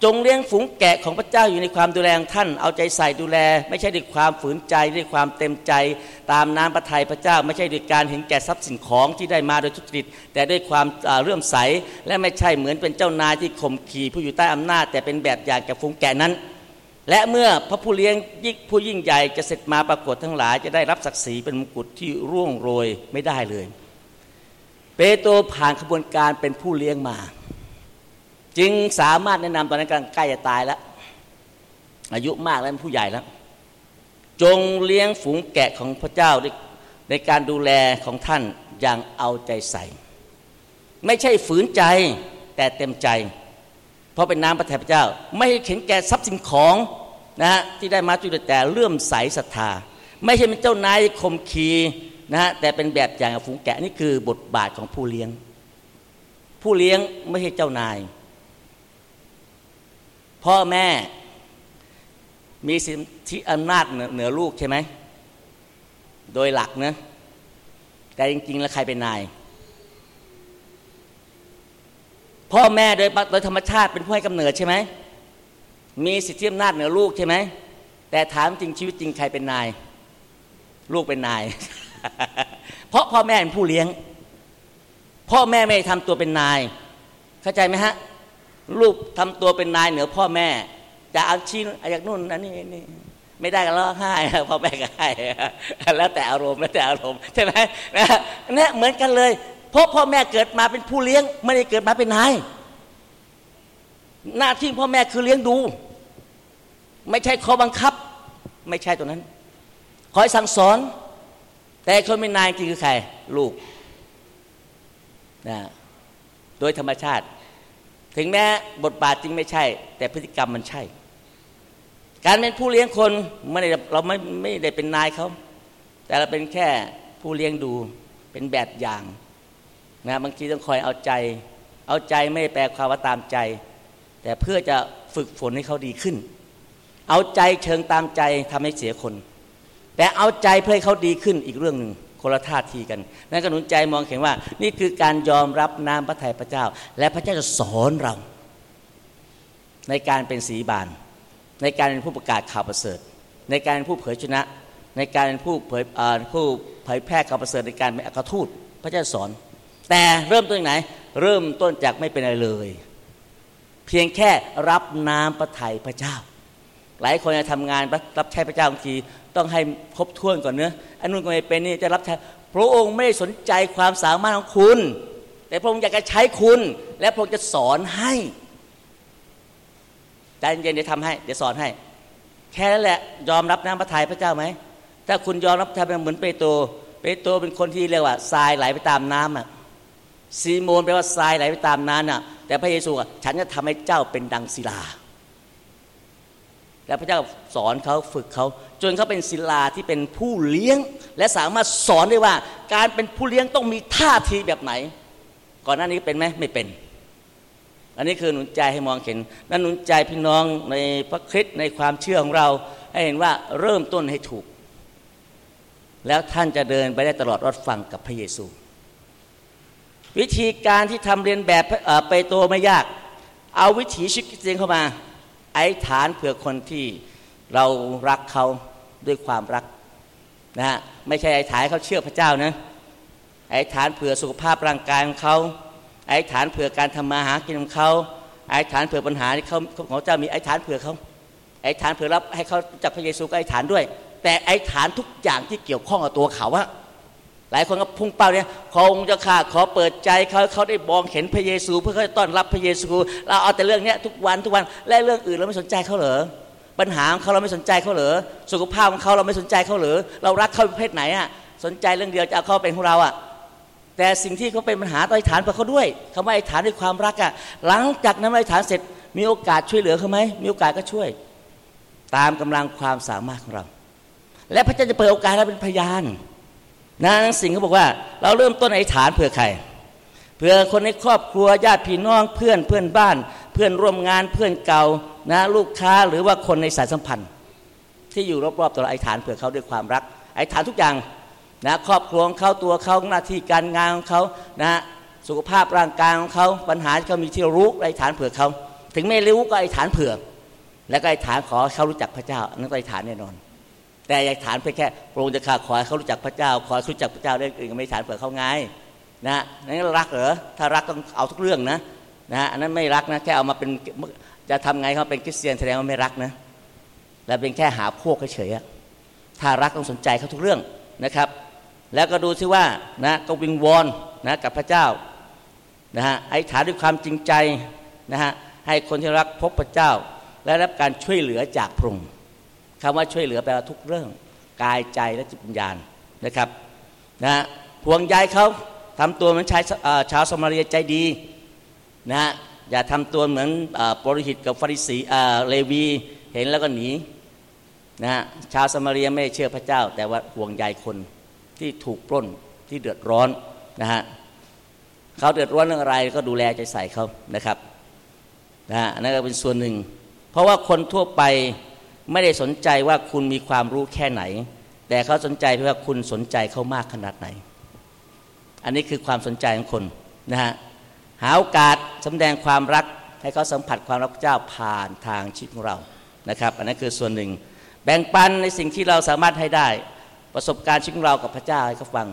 Speaker 1: จงเลี้ยงฝูงแกะของพระเจ้าอยู่ในความดูแลของท่าน เอาใจใส่ดูแล ไม่ใช่ด้วยความฝืนใจด้วยความเต็มใจ ตามน้ำพระทัยพระเจ้า ไม่ใช่ด้วยการเห็นแก่ทรัพย์สินของที่ได้มาโดยทุจริต แต่ด้วยความเรื่อมใส และไม่ใช่เหมือนเป็นเจ้านายที่ข่มขี่ผู้อยู่ใต้อำนาจ แต่เป็นแบบอย่างแก่ฝูงแกะนั้น และเมื่อพระผู้เลี้ยงยิ่งผู้ยิ่งใหญ่จะเสร็จมาปรากฏทั้งหลาย จะได้รับศักดิ์ศรีเป็นมงกุฎที่ร่วงโรยไม่ได้เลย เปโตรผ่านขบวนการเป็นผู้เลี้ยงมา จึงสามารถแนะนำตอนนั้นกำลังใกล้จะตายแล้ว อายุมากแล้วเป็นผู้ใหญ่แล้ว จงเลี้ยงฝูงแกะของพระเจ้าในการดูแลของท่านอย่างเอาใจใส่ ไม่ใช่ฝืนใจแต่เต็มใจ เพราะเป็นน้ำพระทัยพระเจ้า ไม่เข็นแก่ทรัพย์สินของนะฮะที่ได้มาจุดแต่เลื่อมใสศรัทธา ไม่ใช่เป็นเจ้านายข่มขีนะฮะแต่เป็นแบบอย่างฝูงแกะนี่คือบทบาทของผู้เลี้ยง ผู้เลี้ยงไม่ใช่เจ้านาย พ่อแม่มีสิทธิอำนาจเหนือลูกใช่ไหม โดยหลักนะ แต่จริง ๆ แล้วใครเป็นนาย พ่อแม่โดยโดยธรรมชาติเป็นผู้ให้กำเนิดใช่ไหม มีสิทธิอำนาจเหนือลูกใช่ไหม แต่ถามจริงชีวิตจริงใครเป็นนาย ลูกเป็นนาย เพราะพ่อแม่เป็นผู้เลี้ยง พ่อแม่ไม่ทำตัวเป็นนาย เข้าใจไหมฮะ ลูกทำตัวเป็นนายเหนือพ่อแม่ จะเอาชี้อยากนู่นนั่นนี่นี่ไม่ได้ก็ร้องไห้พ่อแม่ก็ให้แล้วแต่อารมณ์แล้วแต่อารมณ์ใช่ไหมเนี่ยเหมือนกันเลยเพราะพ่อแม่เกิดมาเป็นผู้เลี้ยง ไม่ได้เกิดมาเป็นนาย หน้าที่พ่อแม่คือเลี้ยงดู ไม่ใช่ข้อบังคับ ไม่ใช่ตัวนั้น คอยสั่งสอน แต่คนเป็นนายจริงคือใคร ลูกนะโดยธรรมชาติ ถึงแม้บทบาทจริงไม่ใช่ แต่พฤติกรรมมันใช่ การเป็นผู้เลี้ยงคนไม่ได้เราไม่ไม่ได้เป็นนายเขา แต่เราเป็นแค่ผู้เลี้ยงดูเป็นแบบอย่างนะบางทีต้องคอยเอาใจ เอาใจไม่แปลความว่าตามใจ แต่เพื่อจะฝึกฝนให้เขาดีขึ้น เอาใจเชิงตามใจทำให้เสียคน แต่เอาใจเพื่อให้เขาดีขึ้นอีกเรื่องหนึ่ง คนละท่าทีกันนั่นก็หนุนใจมองเห็นว่า นี่คือการยอมรับน้ำพระทัยพระเจ้า และพระเจ้าจะสอนเรา ในการเป็นสีบาน ในการเป็นผู้ประกาศข่าวประเสริฐ ในการเป็นผู้เผยชนะ ในการเป็นผู้เผยผู้เผยแพร่ข่าวประเสริฐในการเป็นอัครทูตพระเจ้าสอน แต่เริ่มต้นไหน เริ่มต้นจากไม่เป็นอะไรเลย เพียงแค่รับน้ำพระทัยพระเจ้า หลายคนจะทำงานรับใช้พระเจ้าบางทีต้องให้ครบถ้วนก่อนเนื้ออันนู้นก็ไม่เป็นนี่จะรับใช้พระองค์ไม่ได้สนใจความสามารถของคุณ แต่พระองค์อยากจะใช้คุณ และพระองค์จะสอนให้ใจเย็นเดี๋ยวทำให้ เดี๋ยวสอนให้ แค่นั้นแหละยอมรับน้ำพระทัยพระเจ้าไหมถ้าคุณยอมรับทำเหมือนเปโตรเปโตรเป็นคนที่เรียกว่าทรายไหลไปตามน้ำอะซีโมนแปลว่าทรายไหลไปตามน้ำอะแต่พระเยซูอะฉันจะทำให้เจ้าเป็นดังศิลา แล้วพระเจ้าสอนเขาฝึกเขา จนเขาเป็นศิลาที่เป็นผู้เลี้ยง และสามารถสอนได้ว่า การเป็นผู้เลี้ยงต้องมีท่าทีแบบไหน ก่อนหน้านี้เป็นไหมไม่เป็น อันนี้คือหนุนใจให้มองเห็นนั่นหนุนใจพี่น้องในพระคริสต์ในความเชื่อของเรา ให้เห็นว่าเริ่มต้นให้ถูก แล้วท่านจะเดินไปได้ตลอดรอดฟังกับพระเยซู วิธีการที่ทำเรียนแบบไปโตไม่ยาก เอาวิถีชีวิตเองเข้ามา ไอ้ฐานเผื่อคนที่เรารักเขาด้วยความรักนะฮะไม่ใช่ไอ้ฐานเขาเชื่อพระเจ้านะไอ้ฐานเผื่อสุขภาพร่างกายของเขาไอ้ฐานเผื่อการทำมาหากินของเขาไอ้ฐานเผื่อปัญหาที่เขาของเจ้ามีไอ้ฐานเผื่อเขาไอ้ฐานเผื่อรับให้เขาจับพระเยซูก็ไอ้ฐานด้วย แต่ไอ้ฐานทุกอย่างที่เกี่ยวข้องกับตัวเขาอะ หลายคนก็พุ่งเป้าเนี่ยขอองค์เจ้าข้าขอเปิดใจเขาเขาได้มองเห็นพระเยซู เพื่อเขาจะต้อนรับพระเยซู เราเอาแต่เรื่องเนี้ยทุกวันทุกวันและเรื่องอื่นเราไม่สนใจเขาเหรอปัญหาของเขาเราไม่สนใจเขาเหรอสุขภาพของเขาเราไม่สนใจเขาเหรอเรารักเขาประเภทไหนอะสนใจเรื่องเดียวจะเอาเขาเป็นของเราอะแต่สิ่งที่เขาเป็นปัญหาต้อยฐานไปเขาด้วยเขาไม่ฐานด้วยความรักอะหลังจากนั้นไม่ฐานเสร็จ มีโอกาสช่วยเหลือเขาไหมมีโอกาสก็ช่วย ตามกำลังความสามารถของเรา และพระเจ้าจะเปิดโอกาสให้เป็นพยาน นะนังสิงเขาบอกว่า เราเริ่มต้นอธิษฐานเผื่อใครเผื่อคนในครอบครัวญาติพี่น้องเพื่อนเพื่อนบ้าน เพื่อนร่วมงานเพื่อนเก่านะลูกค้าหรือว่าคนในสายสัมพันธ์ ที่อยู่รอบๆตัวเราอธิษฐานเผื่อเขาด้วยความรักอธิษฐานทุกอย่างนะครอบครัวของเขาตัวเขาหน้าที่การงานของเขานะสุขภาพร่างกายของเขาปัญหาที่เขามีที่รู้ไอ้ฐานเผื่อเขา ถึงไม่รู้ก็ไอ้ฐานเผื่อ แล้วก็ไอ้ฐานขอเขารู้จักพระเจ้านั่นก็ไอ้ฐานแน่นอน แต่ไอ้ฐานเพียงแค่พระองค์จะข้าขอให้เขารู้จักพระเจ้า ขอให้รู้จักพระเจ้าเรื่องอื่นก็ไม่ฐานเผื่อเขาไงนะนั่นรักเหรอถ้ารักต้องเอาทุกเรื่องนะนะอันนั้นไม่รักนะแค่เอามาเป็นจะทำไงเขาเป็นคริสเตียนแสดงว่าไม่รักนะแล้วเป็นแค่หาพวกเฉยๆถ้ารักต้องสนใจเขาทุกเรื่องนะครับ แล้วก็ดูซิว่านะก็วิงวอนนะกับพระเจ้านะฮะไอ้ฐานด้วยความจริงใจนะฮะให้คนที่รักพบพระเจ้า และรับการช่วยเหลือจากพระองค์ คำว่าช่วยเหลือแปลว่าทุกเรื่อง กายใจและจิตวิญญาณนะครับนะฮะพวงใยเขาทำตัวเหมือนชายชาวสมาเรียใจดีนะฮะอย่าทำตัวเหมือนปริหิตกับฟาริสีเลวีเห็นแล้วก็หนีนะฮะชาวสมาเรียไม่เชื่อพระเจ้า แต่ว่าห่วงใยคนที่ถูกปล้นที่เดือดร้อนนะฮะเขาเดือดร้อนเรื่องอะไรก็ดูแลใจใส่เขานะครับนะฮะนั่นก็เป็นส่วนหนึ่ง เพราะว่าคนทั่วไป ไม่ได้สนใจว่าคุณมีความรู้แค่ไหน แต่เขาสนใจเพราะว่าคุณสนใจเขามากขนาดไหน อันนี้คือความสนใจของคนนะฮะหาโอกาสสำแดงความรักให้เขาสัมผัสความรักเจ้าผ่านทางชีวิตของเรานะครับ อันนั้นคือส่วนหนึ่ง แบ่งปันในสิ่งที่เราสามารถให้ได้ ประสบการณ์ชีวิตของเรากับพระเจ้าให้เขาฟัง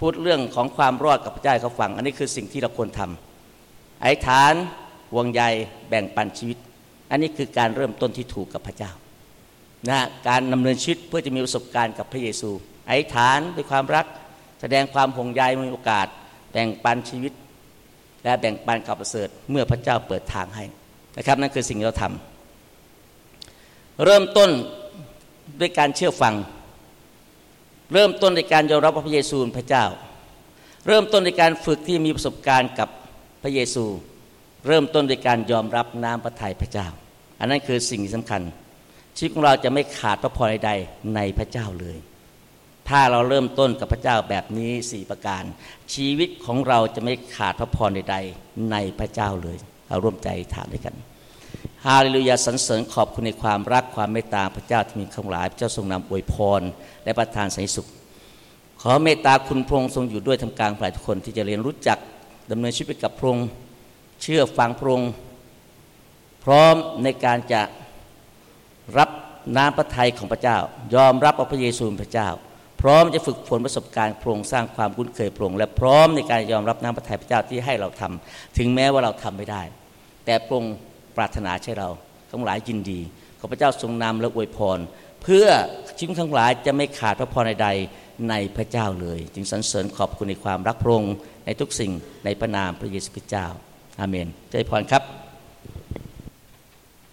Speaker 1: พูดเรื่องของความรอดกับพระเจ้าให้เขาฟัง อันนี้คือสิ่งที่เราควรทำไอ้ฐานวงใยแบ่งปันชีวิต อันนี้คือการเริ่มต้นที่ถูกกับพระเจ้า นะการดำเนินชีวิตเพื่อจะมีประสบการณ์กับพระเยซูไอ้ฐานด้วยความรัก แสดงความห่วงใยมีโอกาสแบ่งปันชีวิต และแบ่งปันกับประเสริฐเมื่อพระเจ้าเปิดทางให้นะครับนั่นคือสิ่งที่เราทำเริ่มต้นด้วยการเชื่อฟัง เริ่มต้นในการยอมรับว่าพระเยซูเป็นพระเจ้า เริ่มต้นในการฝึกที่มีประสบการณ์กับพระเยซู เริ่มต้นในการยอมรับน้ำพระทัยพระเจ้า อันนั้นคือสิ่งที่สำคัญ ชีวิตของเราจะไม่ขาดพระพรใดในพระเจ้าเลย ถ้าเราเริ่มต้นกับพระเจ้าแบบนี้สี่ประการ ชีวิตของเราจะไม่ขาดพระพรใดในพระเจ้าเลยเราร่วมใจถามด้วยกันฮาเลลูยาสรรเสริญขอบคุณในความรักความเมตตาพระเจ้าที่มีข้างหลายพระเจ้าทรงนำอวยพร และประทานสันติสุข ขอเมตตาคุณพระองค์ทรงอยู่ด้วยทำกลางฝ่ายทุกคนที่จะเรียนรู้จักดำเนินชีวิตกับพระองค์เชื่อฟังพระองค์พร้อมในการจะ รับน้ำพระทัยของพระเจ้า ยอมรับพระเยซูเป็นพระเจ้า พร้อมจะฝึกฝนประสบการณ์พระองสร้างความคุ้นเคยพระองและพร้อมในการยอมรับน้ำพระทัยพระเจ้าที่ให้เราทำถึงแม้ว่าเราทำไม่ได้ แต่พระองปรารถนาใช่เราทั้งหลายยินดี ขอพระเจ้าทรงนำและอวยพร เพื่อชีวิตทั้งหลายจะไม่ขาดพระพรใดในพระเจ้าเลย จึงสรรเสริญขอบคุณในความรักพระองค์ในทุกสิ่งในพระนามพระเยซูคริสต์เจ้า อาเมนใจพรครับ